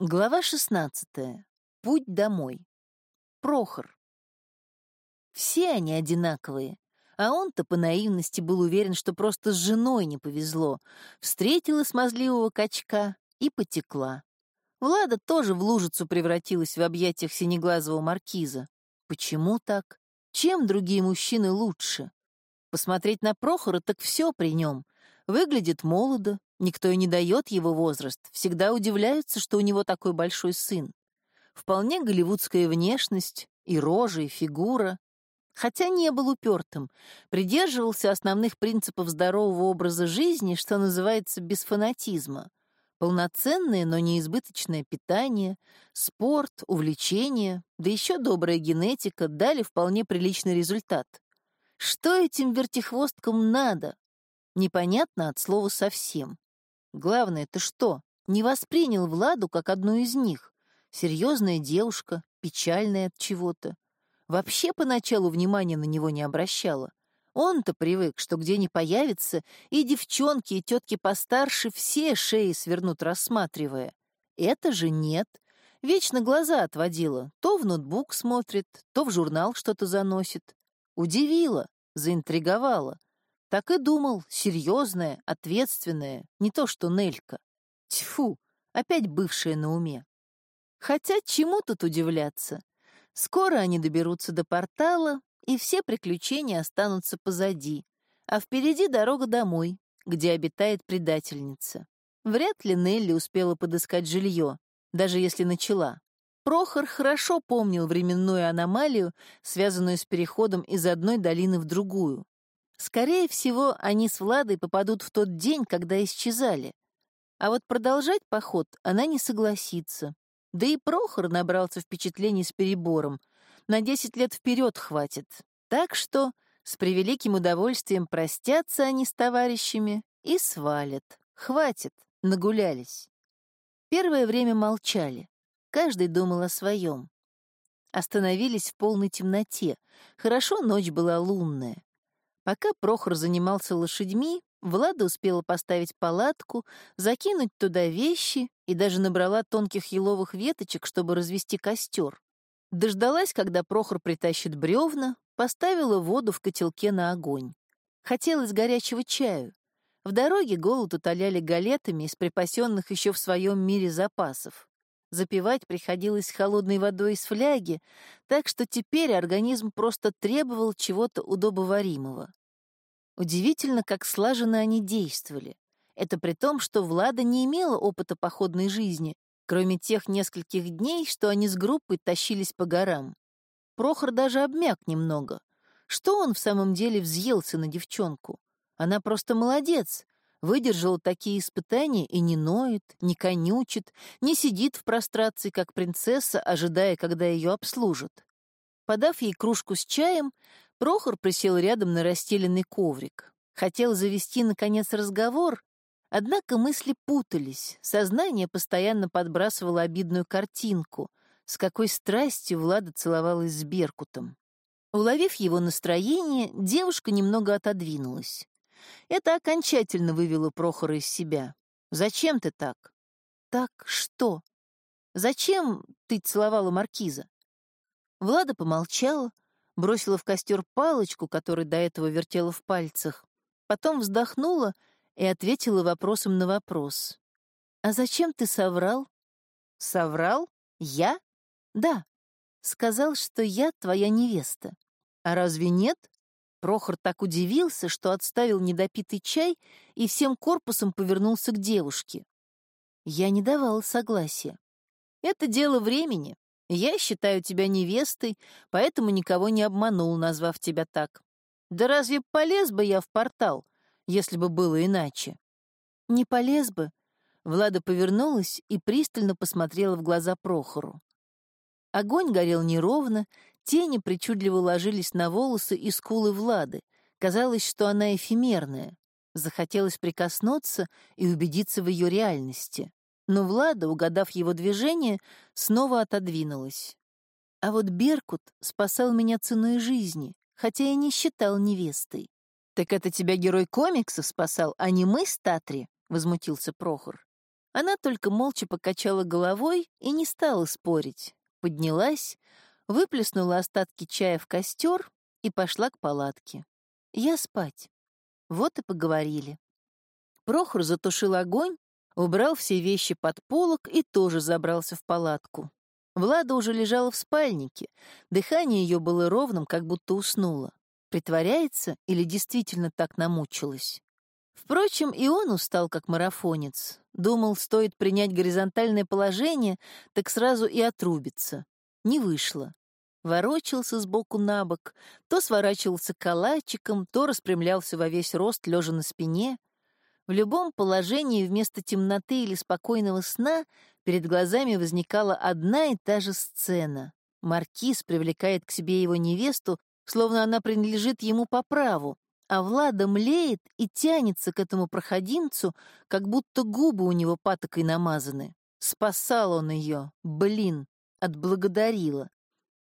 Глава 16. Путь домой. Прохор. Все они одинаковые, а он-то по наивности был уверен, что просто с женой не повезло. Встретила смазливого качка и потекла. Влада тоже в лужицу превратилась в объятиях синеглазого маркиза. Почему так? Чем другие мужчины лучше? Посмотреть на Прохора, так все при нем. Выглядит молодо, Никто и не дает его возраст, всегда удивляются, что у него такой большой сын. Вполне голливудская внешность, и рожа, и фигура. Хотя не был упертым, придерживался основных принципов здорового образа жизни, что называется без фанатизма. Полноценное, но неизбыточное питание, спорт, увлечение, да еще добрая генетика дали вполне приличный результат. Что этим вертихвосткам надо? Непонятно от слова совсем. Главное, ты что, не воспринял Владу как одну из них? Серьезная девушка, печальная от чего-то. Вообще поначалу внимания на него не обращала. Он-то привык, что где ни появится, и девчонки, и тетки постарше все шеи свернут, рассматривая. Это же нет. Вечно глаза отводила. То в ноутбук смотрит, то в журнал что-то заносит. Удивила, заинтриговала. Так и думал, серьезная, ответственная, не то что Нелька. Тьфу, опять бывшая на уме. Хотя чему тут удивляться? Скоро они доберутся до портала, и все приключения останутся позади, а впереди дорога домой, где обитает предательница. Вряд ли Нелли успела подыскать жилье, даже если начала. Прохор хорошо помнил временную аномалию, связанную с переходом из одной долины в другую. Скорее всего, они с Владой попадут в тот день, когда исчезали. А вот продолжать поход она не согласится. Да и Прохор набрался впечатлений с перебором. На десять лет вперед хватит. Так что с превеликим удовольствием простятся они с товарищами и свалят. Хватит, нагулялись. Первое время молчали. Каждый думал о своем. Остановились в полной темноте. Хорошо ночь была лунная. Пока Прохор занимался лошадьми, Влада успела поставить палатку, закинуть туда вещи и даже набрала тонких еловых веточек, чтобы развести костер. Дождалась, когда Прохор притащит бревна, поставила воду в котелке на огонь. Хотелось горячего чаю. В дороге голод утоляли галетами из припасенных еще в своем мире запасов. Запивать приходилось холодной водой из фляги, так что теперь организм просто требовал чего-то удобоваримого. Удивительно, как слаженно они действовали. Это при том, что Влада не имела опыта походной жизни, кроме тех нескольких дней, что они с группой тащились по горам. Прохор даже обмяк немного. Что он в самом деле взъелся на девчонку? Она просто молодец, выдержала такие испытания и не ноет, не конючит, не сидит в прострации, как принцесса, ожидая, когда ее обслужат. Подав ей кружку с чаем, Прохор присел рядом на расстеленный коврик. Хотел завести, наконец, разговор, однако мысли путались, сознание постоянно подбрасывало обидную картинку, с какой страстью Влада целовалась с Беркутом. Уловив его настроение, девушка немного отодвинулась. Это окончательно вывело Прохора из себя. «Зачем ты так?» «Так что? Зачем ты целовала маркиза?» Влада помолчала, бросила в костер палочку, которую до этого вертела в пальцах, потом вздохнула и ответила вопросом на вопрос. «А зачем ты соврал?» «Соврал? Я?» «Да. Сказал, что я твоя невеста. А разве нет?» Прохор так удивился, что отставил недопитый чай и всем корпусом повернулся к девушке. Я не давала согласия. Это дело времени. Я считаю тебя невестой, поэтому никого не обманул, назвав тебя так. Да разве полез бы я в портал, если бы было иначе? Не полез бы. Влада повернулась и пристально посмотрела в глаза Прохору. Огонь горел неровно, Тени причудливо ложились на волосы и скулы Влады. Казалось, что она эфемерная. Захотелось прикоснуться и убедиться в ее реальности. Но Влада, угадав его движение, снова отодвинулась. А вот Беркут спасал меня ценой жизни, хотя и не считал невестой. «Так это тебя герой комикса спасал, а не мы с Татри?» — возмутился Прохор. Она только молча покачала головой и не стала спорить. Поднялась, выплеснула остатки чая в костер и пошла к палатке. Я спать. Вот и поговорили. Прохор затушил огонь, убрал все вещи под полок и тоже забрался в палатку. Влада уже лежала в спальнике. Дыхание ее было ровным, как будто уснула. Притворяется или действительно так намучилась? Впрочем, и он устал, как марафонец. Думал, стоит принять горизонтальное положение, так сразу и отрубится. Не вышло. Ворочался сбоку на бок, то сворачивался калачиком, то распрямлялся во весь рост, лежа на спине. В любом положении вместо темноты или спокойного сна перед глазами возникала одна и та же сцена. Маркиз привлекает к себе его невесту, словно она принадлежит ему по праву, а Влада млеет и тянется к этому проходимцу, как будто губы у него патокой намазаны. Спасал он ее, блин, отблагодарила.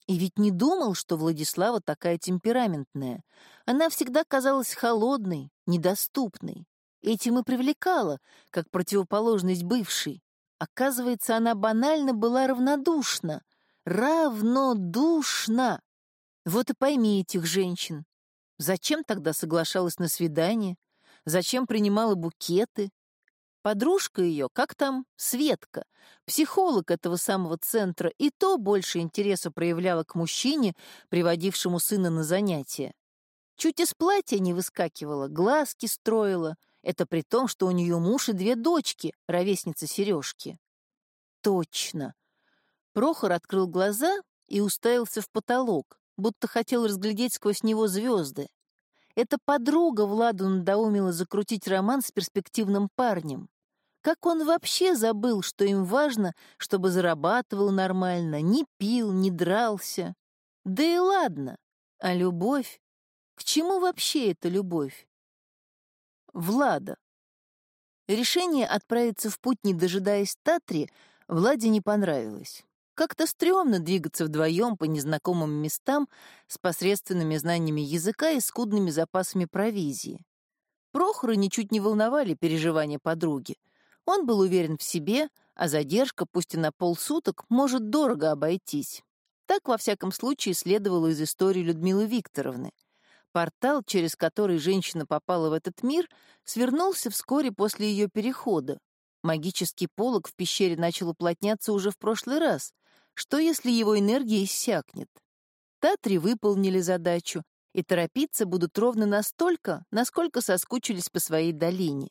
И ведь не думал, что Владислава такая темпераментная. Она всегда казалась холодной, недоступной. Этим и привлекала, как противоположность бывшей. Оказывается, она банально была равнодушна. Равнодушна! Вот и пойми этих женщин. Зачем тогда соглашалась на свидание? Зачем принимала букеты? Подружка ее, как там, Светка, психолог этого самого центра, и то больше интереса проявляла к мужчине, приводившему сына на занятия. Чуть из платья не выскакивала, глазки строила. Это при том, что у нее муж и две дочки, ровесница Сережки. Точно. Прохор открыл глаза и уставился в потолок будто хотел разглядеть сквозь него звезды. Эта подруга Владу надоумила закрутить роман с перспективным парнем. Как он вообще забыл, что им важно, чтобы зарабатывал нормально, не пил, не дрался? Да и ладно. А любовь? К чему вообще эта любовь? Влада. Решение отправиться в путь, не дожидаясь Татри, Владе не понравилось. Как-то стрёмно двигаться вдвоем по незнакомым местам с посредственными знаниями языка и скудными запасами провизии. Прохора ничуть не волновали переживания подруги. Он был уверен в себе, а задержка, пусть и на полсуток, может дорого обойтись. Так, во всяком случае, следовало из истории Людмилы Викторовны. Портал, через который женщина попала в этот мир, свернулся вскоре после ее перехода. Магический полог в пещере начал уплотняться уже в прошлый раз, что, если его энергия иссякнет? Татри выполнили задачу, и торопиться будут ровно настолько, насколько соскучились по своей долине.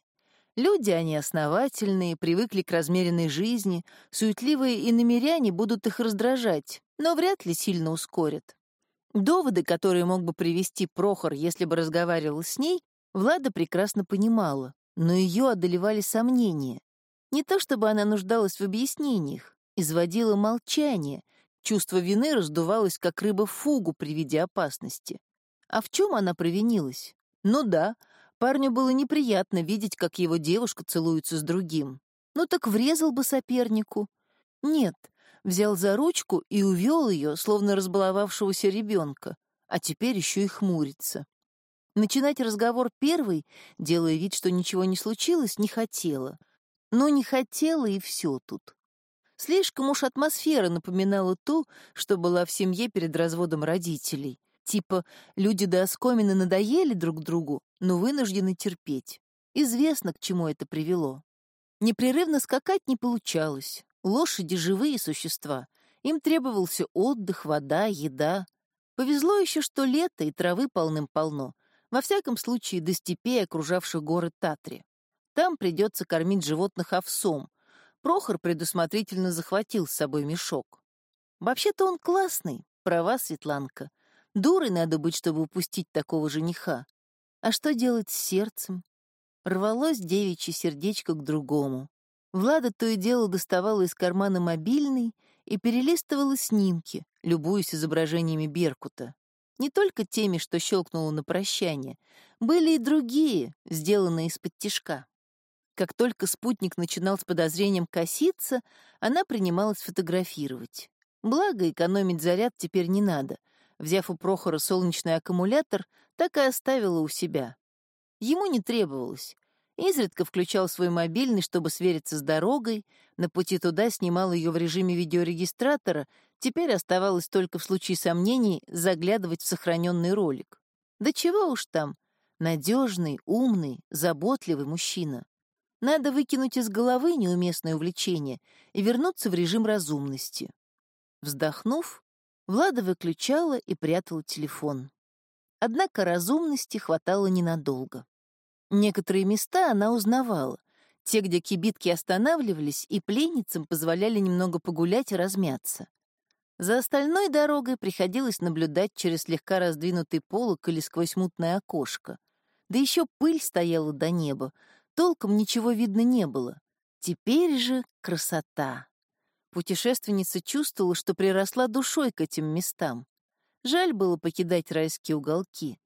Люди они основательные, привыкли к размеренной жизни, суетливые и намеряне будут их раздражать, но вряд ли сильно ускорят. Доводы, которые мог бы привести Прохор, если бы разговаривал с ней, Влада прекрасно понимала, но ее одолевали сомнения. Не то чтобы она нуждалась в объяснениях, изводило молчание, чувство вины раздувалось, как рыба в фугу при виде опасности. А в чем она провинилась? Ну да, парню было неприятно видеть, как его девушка целуется с другим. Ну так врезал бы сопернику. Нет, взял за ручку и увел ее, словно разбаловавшегося ребенка, а теперь еще и хмурится. Начинать разговор первой, делая вид, что ничего не случилось, не хотела. Но не хотела, и все тут. Слишком уж атмосфера напоминала ту, что была в семье перед разводом родителей. Типа, люди до оскомины надоели друг другу, но вынуждены терпеть. Известно, к чему это привело. Непрерывно скакать не получалось. Лошади — живые существа. Им требовался отдых, вода, еда. Повезло еще, что лето и травы полным-полно. Во всяком случае, до степей, окружавших горы Татри. Там придется кормить животных овсом, Прохор предусмотрительно захватил с собой мешок. Вообще-то он классный, права, Светланка. Дурой надо быть, чтобы упустить такого жениха. А что делать с сердцем? Рвалось девичье сердечко к другому. Влада то и дело доставала из кармана мобильный и перелистывала снимки, любуясь изображениями Беркута. Не только теми, что щелкнуло на прощание, были и другие, сделанные из-под тишка. Как только спутник начинал с подозрением коситься, она принималась фотографировать. Благо, экономить заряд теперь не надо. Взяв у Прохора солнечный аккумулятор, так и оставила у себя. Ему не требовалось. Изредка включал свой мобильный, чтобы свериться с дорогой, на пути туда снимал ее в режиме видеорегистратора, теперь оставалось только в случае сомнений заглядывать в сохраненный ролик. Да чего уж там, надежный, умный, заботливый мужчина. Надо выкинуть из головы неуместное увлечение и вернуться в режим разумности. Вздохнув, Влада выключала и прятала телефон. Однако разумности хватало ненадолго. Некоторые места она узнавала, те, где кибитки останавливались, и пленницам позволяли немного погулять и размяться. За остальной дорогой приходилось наблюдать через слегка раздвинутый полок или сквозь мутное окошко. Да еще пыль стояла до неба, толком ничего видно не было. Теперь же красота. Путешественница чувствовала, что приросла душой к этим местам. Жаль было покидать райские уголки.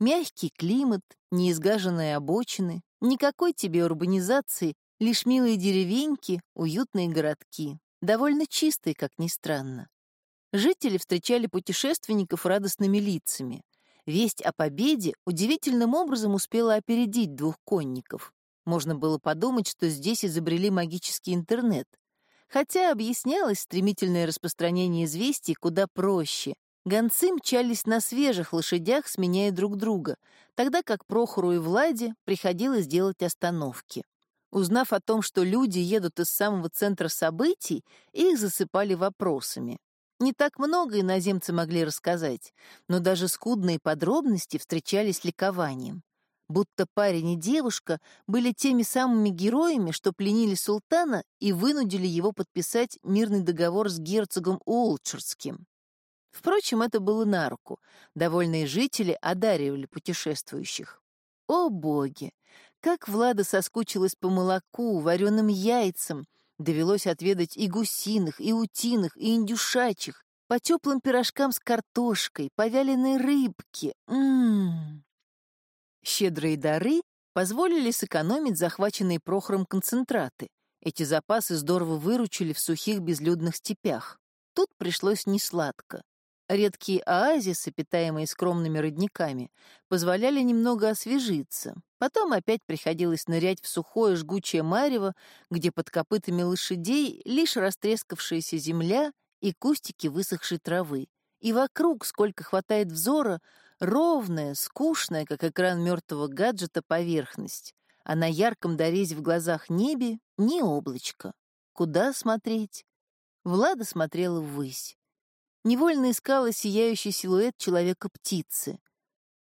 Мягкий климат, неизгаженные обочины, никакой тебе урбанизации, лишь милые деревеньки, уютные городки, довольно чистые, как ни странно. Жители встречали путешественников радостными лицами. Весть о победе удивительным образом успела опередить двух конников. Можно было подумать, что здесь изобрели магический интернет. Хотя объяснялось стремительное распространение известий куда проще, Гонцы мчались на свежих лошадях, сменяя друг друга, тогда как Прохору и Владе приходилось делать остановки. Узнав о том, что люди едут из самого центра событий, их засыпали вопросами. Не так много иноземцы могли рассказать, но даже скудные подробности встречались ликованием. Будто парень и девушка были теми самыми героями, что пленили султана и вынудили его подписать мирный договор с герцогом Уолчерским. Впрочем, это было на руку. Довольные жители одаривали путешествующих. О, боги! Как Влада соскучилась по молоку, вареным яйцам. Довелось отведать и гусиных, и утиных, и индюшачьих, по теплым пирожкам с картошкой, по вяленой рыбке. Ммм. Щедрые дары позволили сэкономить захваченные Прохором концентраты. Эти запасы здорово выручили в сухих безлюдных степях. Тут пришлось несладко. Редкие оазисы, питаемые скромными родниками, позволяли немного освежиться. Потом опять приходилось нырять в сухое жгучее марево, где под копытами лошадей лишь растрескавшаяся земля и кустики высохшей травы. И вокруг, сколько хватает взора, ровная, скучная, как экран мертвого гаджета, поверхность. А на ярком дорезе в глазах небе ни облачко. Куда смотреть? Влада смотрела ввысь невольно искала сияющий силуэт человека-птицы.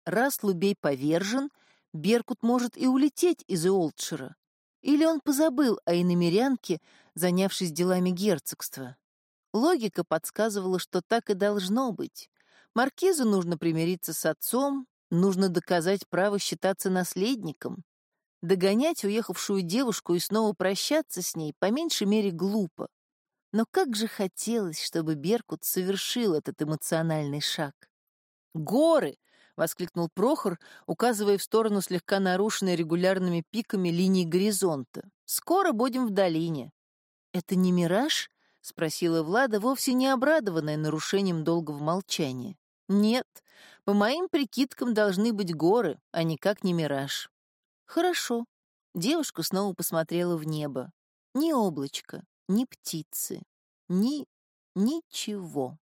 Раз Лубей повержен, Беркут может и улететь из Иолтшира. Или он позабыл о иномерянке, занявшись делами герцогства. Логика подсказывала, что так и должно быть. Маркизу нужно примириться с отцом, нужно доказать право считаться наследником. Догонять уехавшую девушку и снова прощаться с ней по меньшей мере глупо. Но как же хотелось, чтобы Беркут совершил этот эмоциональный шаг. «Горы!» — воскликнул Прохор, указывая в сторону слегка нарушенной регулярными пиками линии горизонта. «Скоро будем в долине». «Это не мираж?» — спросила Влада, вовсе не обрадованная нарушением долгого молчания. «Нет, по моим прикидкам должны быть горы, а никак не мираж». «Хорошо». Девушка снова посмотрела в небо. Ни облачко, ни птицы, ни... ничего.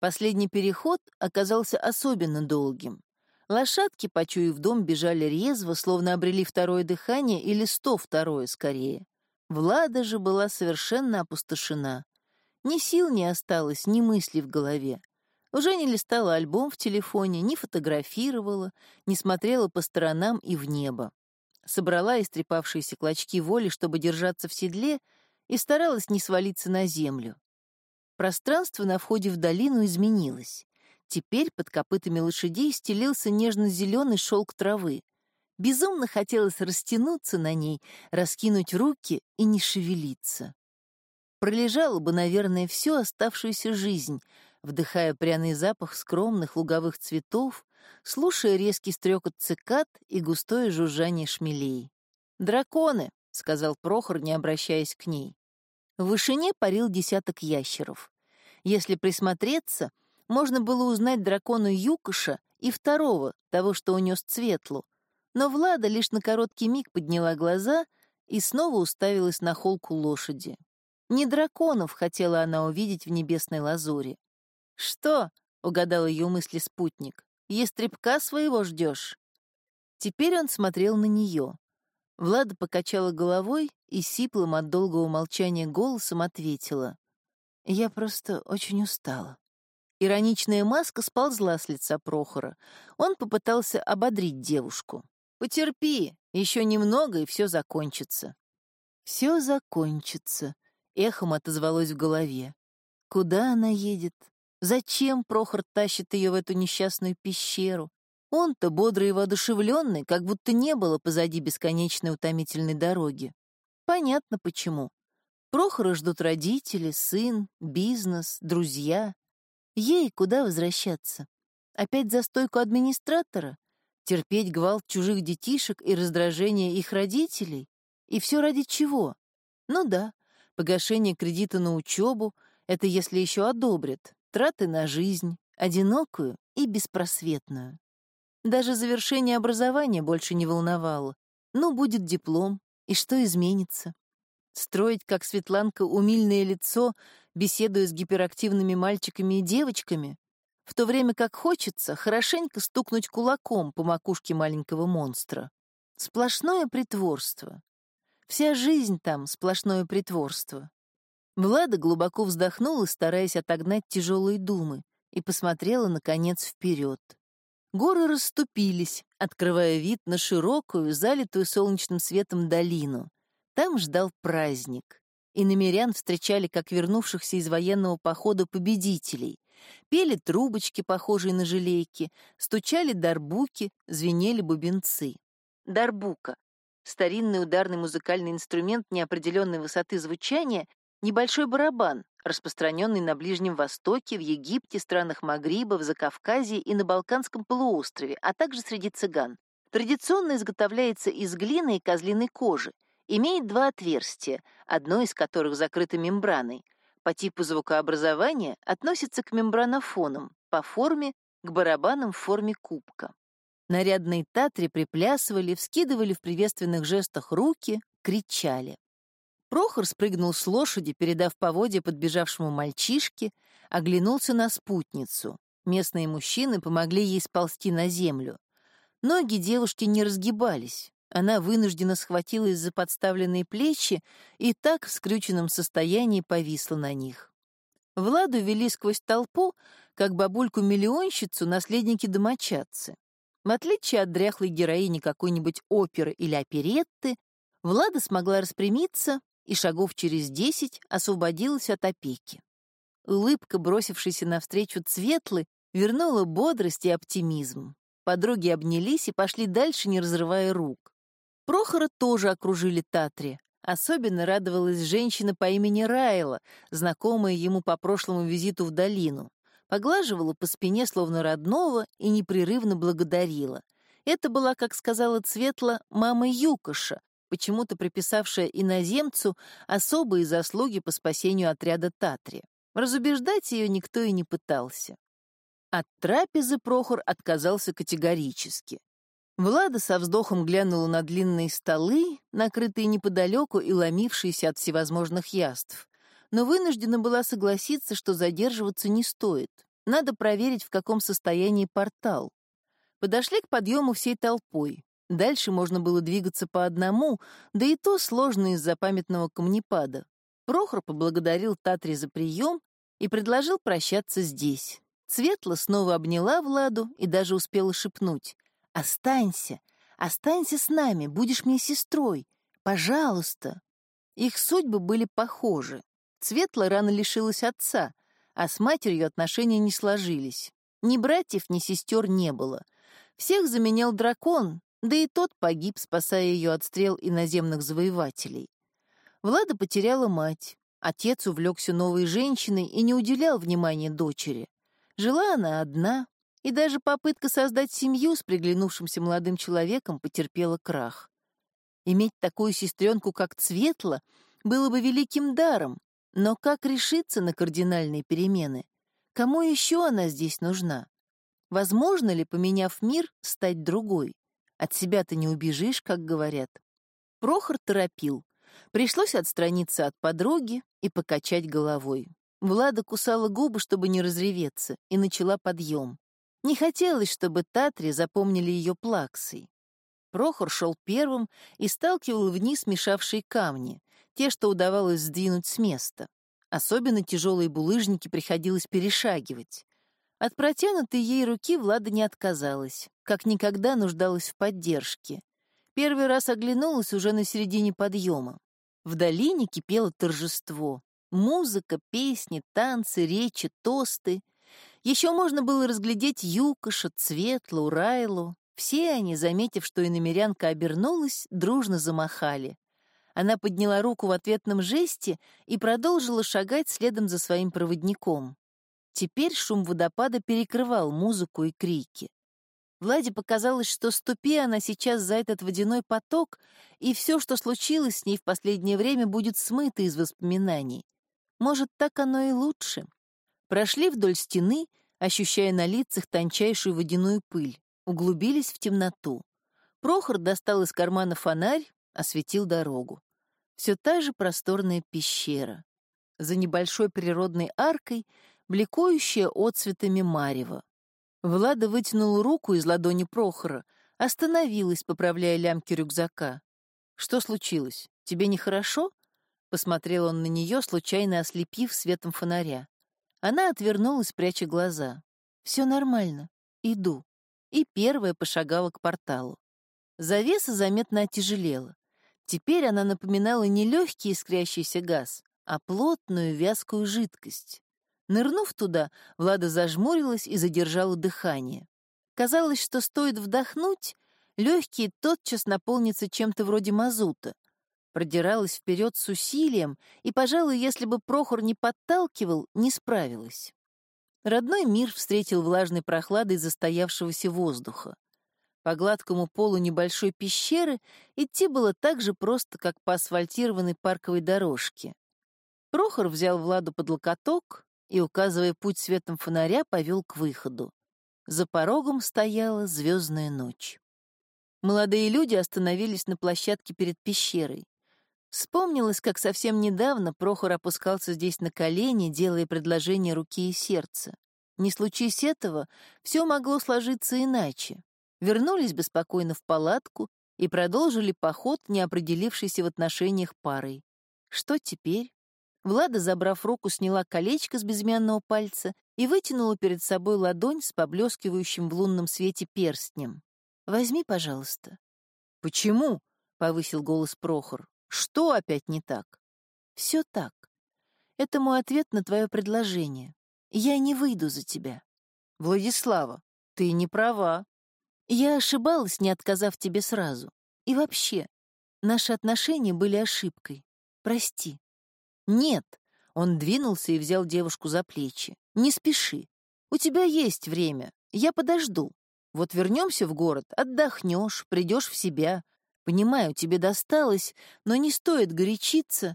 Последний переход оказался особенно долгим. Лошадки, почуяв дом, бежали резво, словно обрели второе дыхание или сто второе скорее. Влада же была совершенно опустошена. Ни сил не осталось, ни мысли в голове. Уже не листала альбом в телефоне, не фотографировала, не смотрела по сторонам и в небо. Собрала истрепавшиеся клочки воли, чтобы держаться в седле, и старалась не свалиться на землю. Пространство на входе в долину изменилось. Теперь под копытами лошадей стелился нежно-зеленый шелк травы. Безумно хотелось растянуться на ней, раскинуть руки и не шевелиться. Пролежала бы, наверное, всю оставшуюся жизнь, вдыхая пряный запах скромных луговых цветов, слушая резкий стрекот цикад и густое жужжание шмелей. «Драконы!» — сказал Прохор, не обращаясь к ней. В вышине парил десяток ящеров. Если присмотреться, можно было узнать дракона Юкоша и второго, того, что унес Цветлу. Но Влада лишь на короткий миг подняла глаза и снова уставилась на холку лошади. Не драконов хотела она увидеть в небесной лазури. «Что?» — угадал ее мысли спутник. «Естребка своего ждешь?» Теперь он смотрел на нее. Влада покачала головой и сиплым от долгого молчания голосом ответила. «Я просто очень устала». Ироничная маска сползла с лица Прохора. Он попытался ободрить девушку. «Потерпи, еще немного, и все закончится». «Все закончится», — эхом отозвалось в голове. «Куда она едет? Зачем Прохор тащит ее в эту несчастную пещеру? Он-то бодрый и воодушевленный, как будто не было позади бесконечной утомительной дороги. Понятно почему. Прохора ждут родители, сын, бизнес, друзья. Ей куда возвращаться? Опять за стойку администратора? Терпеть гвалт чужих детишек и раздражение их родителей? И все ради чего? Ну да, погашение кредита на учебу — это если еще одобрят, траты на жизнь, одинокую и беспросветную. Даже завершение образования больше не волновало. Ну, будет диплом, и что изменится? Строить, как Светланка, умильное лицо, беседуя с гиперактивными мальчиками и девочками, в то время как хочется хорошенько стукнуть кулаком по макушке маленького монстра. Сплошное притворство. Вся жизнь там — сплошное притворство. Влада глубоко вздохнула, стараясь отогнать тяжелые думы, и посмотрела, наконец, вперед. Горы расступились, открывая вид на широкую, залитую солнечным светом долину. Там ждал праздник. И намерян встречали как вернувшихся из военного похода победителей. Пели трубочки, похожие на желейки, стучали дарбуки, звенели бубенцы. Дарбука — старинный ударный музыкальный инструмент неопределенной высоты звучания, небольшой барабан, распространенный на Ближнем Востоке, в Египте, странах Магриба, в Закавказье и на Балканском полуострове, а также среди цыган. Традиционно изготовляется из глины и козлиной кожи, имеет два отверстия, одно из которых закрыто мембраной. По типу звукообразования относится к мембранофонам, по форме — к барабанам в форме кубка. Нарядные татри приплясывали, вскидывали в приветственных жестах руки, кричали. Прохор спрыгнул с лошади, передав поводья подбежавшему мальчишке, оглянулся на спутницу. Местные мужчины помогли ей сползти на землю. Ноги девушки не разгибались. Она вынуждена схватилась за подставленные плечи и так в скрюченном состоянии повисла на них. Владу вели сквозь толпу, как бабульку-миллионщицу, наследники-домочадцы. В отличие от дряхлой героини какой-нибудь оперы или оперетты, Влада смогла распрямиться и шагов через десять освободилась от опеки. Улыбка, бросившаяся навстречу Цветлы, вернула бодрость и оптимизм. Подруги обнялись и пошли дальше, не разрывая рук. Прохора тоже окружили Татри. Особенно радовалась женщина по имени Райла, знакомая ему по прошлому визиту в долину. Поглаживала по спине словно родного и непрерывно благодарила. Это была, как сказала Цветла, мама Юкоша, почему-то приписавшая иноземцу особые заслуги по спасению отряда Татри. Разубеждать ее никто и не пытался. От трапезы Прохор отказался категорически. Влада со вздохом глянула на длинные столы, накрытые неподалеку и ломившиеся от всевозможных яств, но вынуждена была согласиться, что задерживаться не стоит. Надо проверить, в каком состоянии портал. Подошли к подъему всей толпой. Дальше можно было двигаться по одному, да и то сложно из-за памятного камнепада. Прохор поблагодарил Татри за прием и предложил прощаться здесь. Светла снова обняла Владу и даже успела шепнуть. «Останься, останься с нами, будешь мне сестрой. Пожалуйста». Их судьбы были похожи. Светла рано лишилась отца, а с матерью отношения не сложились. Ни братьев, ни сестер не было. Всех заменял дракон, да и тот погиб, спасая ее от стрел иноземных завоевателей. Влада потеряла мать. Отец увлекся новой женщиной и не уделял внимания дочери. Жила она одна, и даже попытка создать семью с приглянувшимся молодым человеком потерпела крах. Иметь такую сестренку, как Цветла, было бы великим даром, но как решиться на кардинальные перемены? Кому еще она здесь нужна? Возможно ли, поменяв мир, стать другой? От себя ты не убежишь, как говорят. Прохор торопил. Пришлось отстраниться от подруги и покачать головой. Влада кусала губы, чтобы не разреветься, и начала подъем. Не хотелось, чтобы Татри запомнили ее плаксой. Прохор шел первым и сталкивал вниз мешавшие камни, те, что удавалось сдвинуть с места. Особенно тяжелые булыжники приходилось перешагивать. От протянутой ей руки Влада не отказалась, как никогда нуждалась в поддержке. Первый раз оглянулась уже на середине подъема. В долине кипело торжество. Музыка, песни, танцы, речи, тосты. Еще можно было разглядеть Юкоша, Цветлу, Райлу. Все они, заметив, что иномерянка обернулась, дружно замахали. Она подняла руку в ответном жесте и продолжила шагать следом за своим проводником. Теперь шум водопада перекрывал музыку и крики. Владе показалось, что ступи она сейчас за этот водяной поток, и все, что случилось с ней в последнее время, будет смыто из воспоминаний. Может, так оно и лучше. Прошли вдоль стены, ощущая на лицах тончайшую водяную пыль, углубились в темноту. Прохор достал из кармана фонарь, осветил дорогу. Все та же просторная пещера. За небольшой природной аркой бликующая отцветами марева. Влада вытянула руку из ладони Прохора, остановилась, поправляя лямки рюкзака. «Что случилось? Тебе нехорошо?» Посмотрел он на нее, случайно ослепив светом фонаря. Она отвернулась, пряча глаза. «Все нормально. Иду». И первая пошагала к порталу. Завеса заметно отяжелела. Теперь она напоминала не легкий искрящийся газ, а плотную вязкую жидкость. Нырнув туда, Влада зажмурилась и задержала дыхание. Казалось, что стоит вдохнуть, легкие тотчас наполнятся чем-то вроде мазута. Продиралась вперед с усилием, и, пожалуй, если бы Прохор не подталкивал, не справилась. Родной мир встретил влажной прохладой застоявшегося воздуха. По гладкому полу небольшой пещеры идти было так же просто, как по асфальтированной парковой дорожке. Прохор взял Владу под локоток и, указывая путь светом фонаря, повел к выходу. За порогом стояла звездная ночь. Молодые люди остановились на площадке перед пещерой. Вспомнилось, как совсем недавно Прохор опускался здесь на колени, делая предложение руки и сердца. Не случись этого, все могло сложиться иначе вернулись бы спокойно в палатку и продолжили поход, не определившийся в отношениях парой. Что теперь? Влада, забрав руку, сняла колечко с безымянного пальца и вытянула перед собой ладонь с поблескивающим в лунном свете перстнем. «Возьми, пожалуйста». «Почему?» — повысил голос Прохор. «Что опять не так?» «Все так. Это мой ответ на твое предложение. Я не выйду за тебя». «Владислава, ты не права», я ошибалась, не отказав тебе сразу. И вообще, наши отношения были ошибкой. Прости. Нет. Он двинулся и взял девушку за плечи. Не спеши. У тебя есть время. Я подожду. Вот вернемся в город, отдохнешь, придешь в себя. Понимаю, тебе досталось, но не стоит горячиться.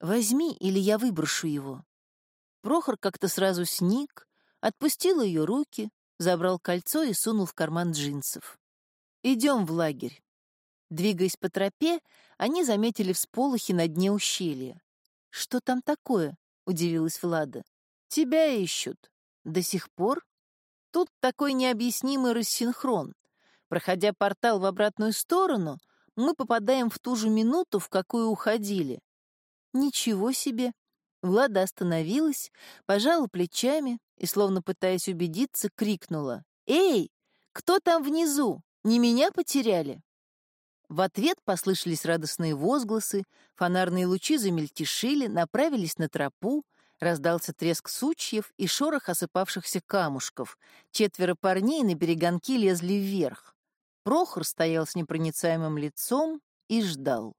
Возьми, или я выброшу его. Прохор как-то сразу сник, отпустил ее руки, забрал кольцо и сунул в карман джинсов. «Идем в лагерь». Двигаясь по тропе, они заметили всполохи на дне ущелья. «Что там такое?» — удивилась Влада. «Тебя ищут. До сих пор?» Тут такой необъяснимый рассинхрон. Проходя портал в обратную сторону, мы попадаем в ту же минуту, в какую уходили. Ничего себе! Влада остановилась, пожала плечами и, словно пытаясь убедиться, крикнула. «Эй, кто там внизу? Не меня потеряли?» В ответ послышались радостные возгласы, фонарные лучи замельтешили, направились на тропу, раздался треск сучьев и шорох осыпавшихся камушков. Четверо парней на береганки лезли вверх. Прохор стоял с непроницаемым лицом и ждал.